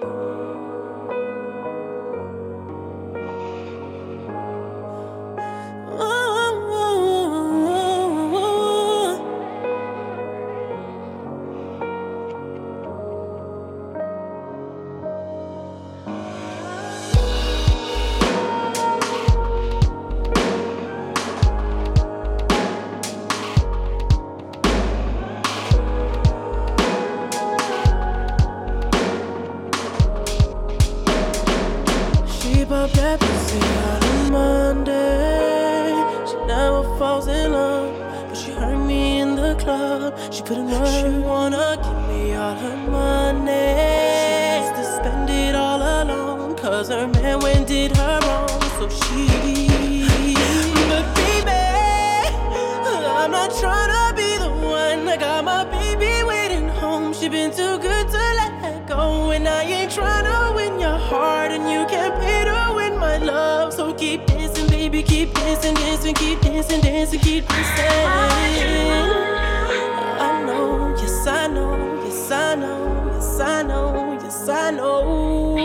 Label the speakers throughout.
Speaker 1: She She put in work. She wanna give me all her money. She used to spend it all alone, cause her man went did her wrong. So she. But baby, I'm not trying to be the one. I got my baby waiting home. She been too good to let go, and I ain't trying to win your heart, and you can't pay to win my love. So keep dancing, baby, keep dancing, dancing, keep dancing, dancing, keep dancing. I know.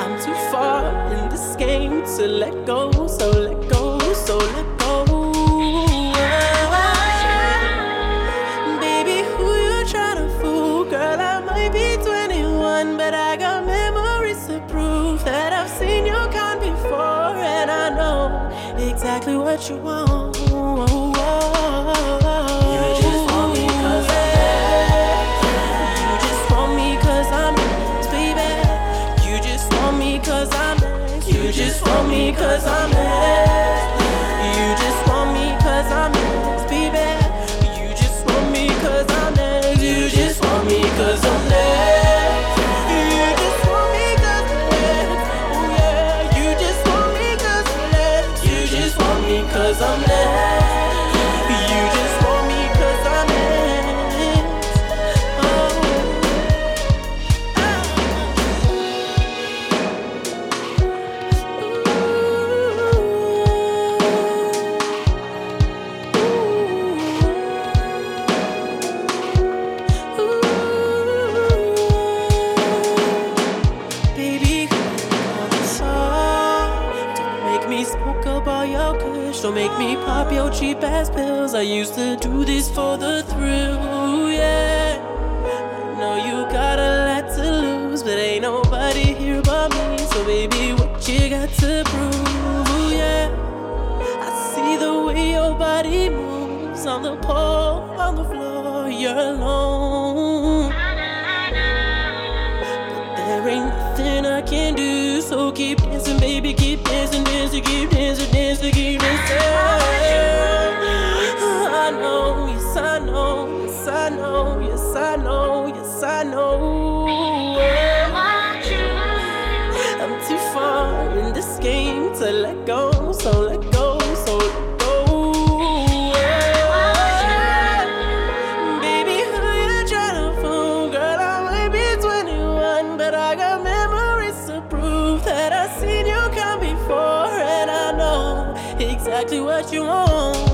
Speaker 1: I'm too far in this game to let go, so let go, so let go. Baby, who you tryna fool? Girl, I might be 21, but I got memories to prove that I've seen your kind before, and I know exactly what you want. Just want me 'cause I'm Don't make me pop your cheap ass pills. I used to do this for the thrill, yeah. I know you got a lot to lose, but ain't nobody here but me. So baby, what you got to prove, yeah. I see the way your body moves on the pole, on the floor. You're alone. But There ain't nothing I can do, so keep dancing, baby, keep dancing, dancing, keep dancing, I know. I'm too far in this game to let go, so let go, so. Baby? Girl, I might be 21, but I got memories to prove that I've seen you come before, and I know exactly what you want.